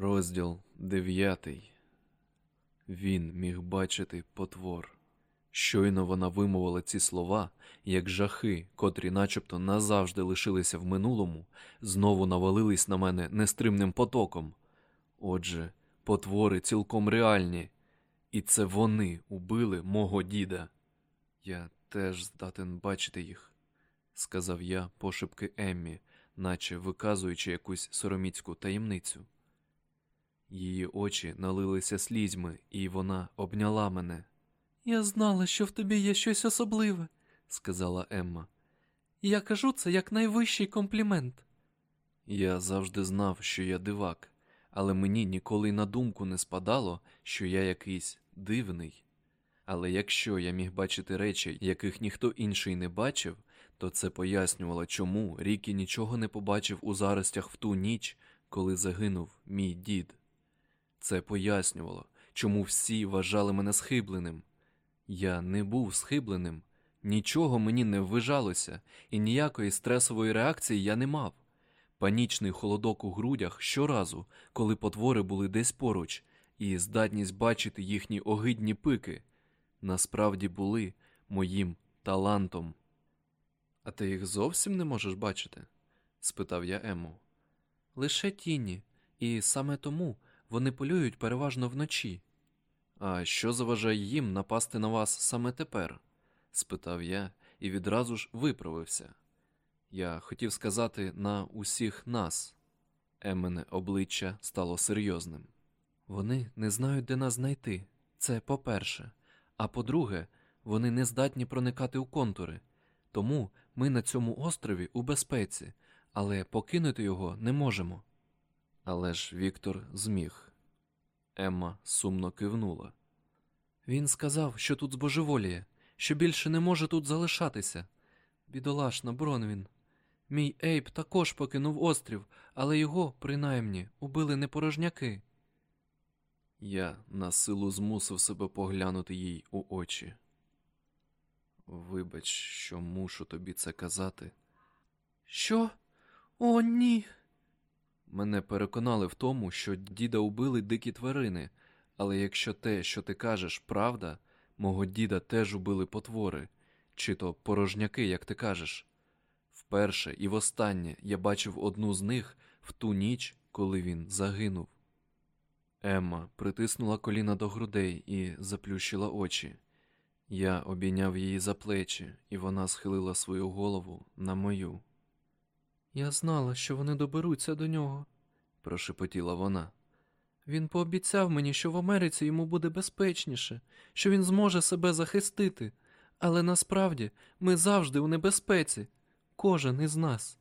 Розділ дев'ятий. Він міг бачити потвор. Щойно вона вимовила ці слова, як жахи, котрі начебто назавжди лишилися в минулому, знову навалились на мене нестримним потоком. Отже, потвори цілком реальні, і це вони убили мого діда. Я теж здатен бачити їх, сказав я пошепки Еммі, наче виказуючи якусь сороміцьку таємницю. Її очі налилися слізьми, і вона обняла мене. Я знала, що в тобі є щось особливе, сказала Емма. Я кажу це як найвищий комплімент. Я завжди знав, що я дивак, але мені ніколи на думку не спадало, що я якийсь дивний. Але якщо я міг бачити речі, яких ніхто інший не бачив, то це пояснювало, чому Рікі нічого не побачив у заростях в ту ніч, коли загинув мій дід. Це пояснювало, чому всі вважали мене схибленим. Я не був схибленим, нічого мені не ввижалося, і ніякої стресової реакції я не мав. Панічний холодок у грудях щоразу, коли потвори були десь поруч, і здатність бачити їхні огидні пики, насправді були моїм талантом. А ти їх зовсім не можеш бачити? спитав я Ему. Лише тіні, і саме тому вони полюють переважно вночі. А що заважає їм напасти на вас саме тепер? спитав я і відразу ж виправився. Я хотів сказати на усіх нас. Емене обличчя стало серйозним. Вони не знають, де нас знайти. Це по-перше. А по-друге, вони не здатні проникати у контури. Тому ми на цьому острові у безпеці, але покинути його не можемо. Але ж Віктор зміг. Емма сумно кивнула. Він сказав, що тут збожеволіє, що більше не може тут залишатися. Бідолашна, Бронвін. Мій Ейб також покинув острів, але його, принаймні, убили не порожняки. Я на силу змусив себе поглянути їй у очі. Вибач, що мушу тобі це казати. Що? О, ні. Мене переконали в тому, що діда убили дикі тварини, але якщо те, що ти кажеш, правда, мого діда теж убили потвори, чи то порожняки, як ти кажеш. Вперше і востаннє я бачив одну з них в ту ніч, коли він загинув. Емма притиснула коліна до грудей і заплющила очі. Я обійняв її за плечі, і вона схилила свою голову на мою. Я знала, що вони доберуться до нього, прошепотіла вона. Він пообіцяв мені, що в Америці йому буде безпечніше, що він зможе себе захистити, але насправді ми завжди у небезпеці, кожен із нас.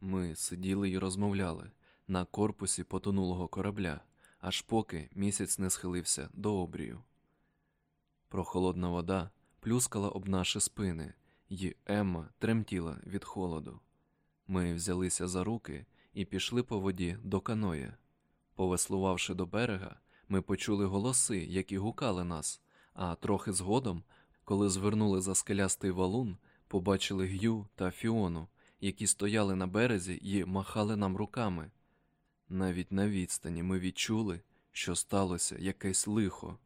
Ми сиділи і розмовляли на корпусі потонулого корабля, аж поки місяць не схилився до обрію. Прохолодна вода плюскала об наші спини, і Емма тремтіла від холоду. Ми взялися за руки і пішли по воді до каноє. Повеслувавши до берега, ми почули голоси, які гукали нас, а трохи згодом, коли звернули за скелястий валун, побачили Г'ю та Фіону, які стояли на березі і махали нам руками. Навіть на відстані ми відчули, що сталося якесь лихо.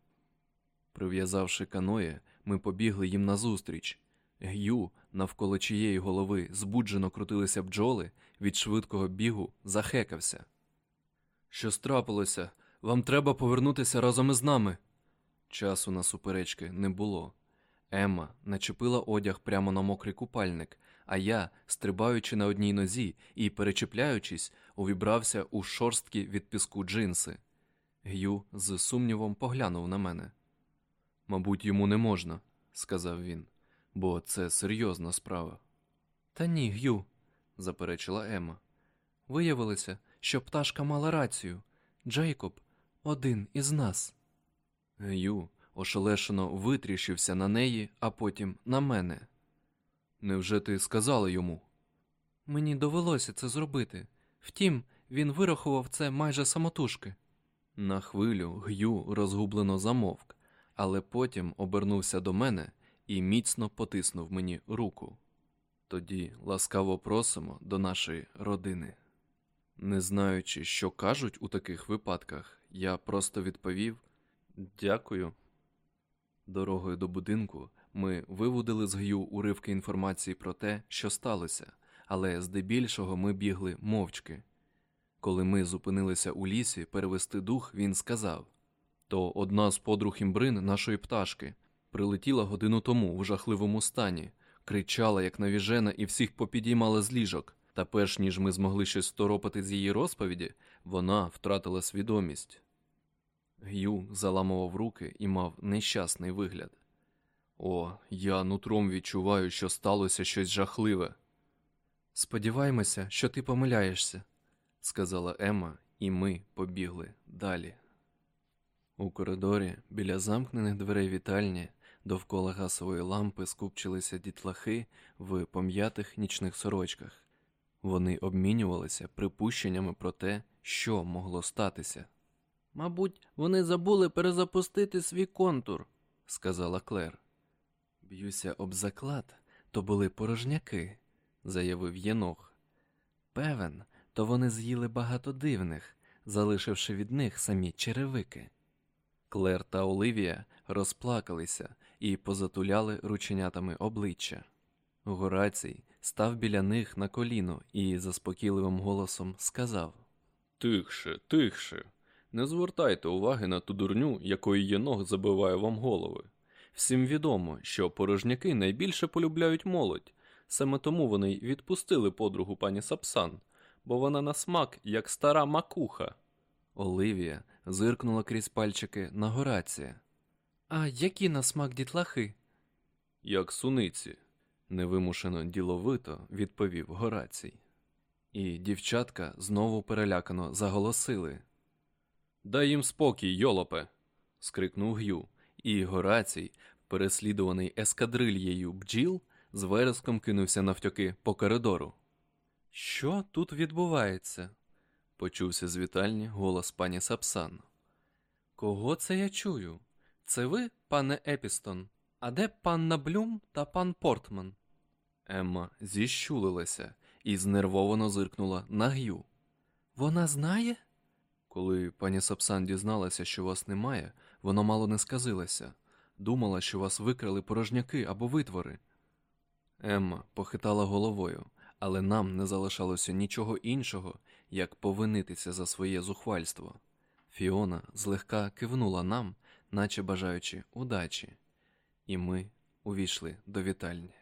Прив'язавши каноє, ми побігли їм назустріч. Г'ю, навколо чиєї голови збуджено крутилися бджоли, від швидкого бігу захекався. Що страпилося? Вам треба повернутися разом із нами. Часу на суперечки не було. Емма начепила одяг прямо на мокрий купальник, а я, стрибаючи на одній нозі і перечіпляючись, увібрався у шорсткі від піску джинси. Г'ю з сумнівом поглянув на мене. Мабуть, йому не можна, сказав він, бо це серйозна справа. Та ні, Г'ю, заперечила Емма. Виявилося, що пташка мала рацію. Джейкоб один із нас. Г'ю ошелешено витріщився на неї, а потім на мене. Невже ти сказала йому? Мені довелося це зробити. Втім, він вирахував це майже самотужки. На хвилю Г'ю розгублено замовк, але потім обернувся до мене і міцно потиснув мені руку. Тоді ласкаво просимо до нашої родини. Не знаючи, що кажуть у таких випадках, я просто відповів Дякую. Дорогою до будинку ми виводили з Гю уривки інформації про те, що сталося, але здебільшого ми бігли мовчки. Коли ми зупинилися у лісі перевести дух, він сказав то одна з подруг імбрин нашої пташки прилетіла годину тому в жахливому стані, кричала, як навіжена, і всіх попідіймала з ліжок. Та перш ніж ми змогли щось второпати з її розповіді, вона втратила свідомість. Г'ю заламував руки і мав нещасний вигляд. О, я нутром відчуваю, що сталося щось жахливе. Сподіваємося, що ти помиляєшся, сказала Емма, і ми побігли далі. У коридорі, біля замкнених дверей вітальні, довкола гасової лампи скупчилися дітлахи в пом'ятих нічних сорочках. Вони обмінювалися припущеннями про те, що могло статися. Мабуть, вони забули перезапустити свій контур, сказала Клер. Б'юся об заклад, то були порожняки, заявив Єнох. Певен, то вони з'їли багато дивних, залишивши від них самі черевики. Клер та Оливія розплакалися і позатуляли рученятами обличчя. Горацій став біля них на коліно і заспокійливим голосом сказав Тихше, тихше. Не звертайте уваги на ту дурню, якою єнох забиває вам голови. Всім відомо, що порожняки найбільше полюбляють молодь, саме тому вони відпустили подругу пані Сапсан, бо вона на смак, як стара макуха. Оливія зиркнула крізь пальчики на Горація. А які на смак дітлахи? Як суниці, невимушено діловито відповів Горацій. І дівчатка знову перелякано заголосили. Дай їм спокій, йолопе. скрикнув Г'ю, і Горацій, переслідуваний ескадрильєю бджіл, з вереском кинувся навтьоки по коридору. Що тут відбувається? почувся з вітальні голос пані Сапсан. Кого це я чую? Це ви, пане Епістон? А де панна Блюм та пан Портман? Емма зіщулилася і знервовано зиркнула на Г'ю. Вона знає? Коли пані Сапсан дізналася, що вас немає, вона мало не сказилася. Думала, що вас викрали порожняки або витвори. Емма похитала головою, але нам не залишалося нічого іншого, як повинитися за своє зухвальство. Фіона злегка кивнула нам, наче бажаючи удачі, і ми увійшли до вітальні.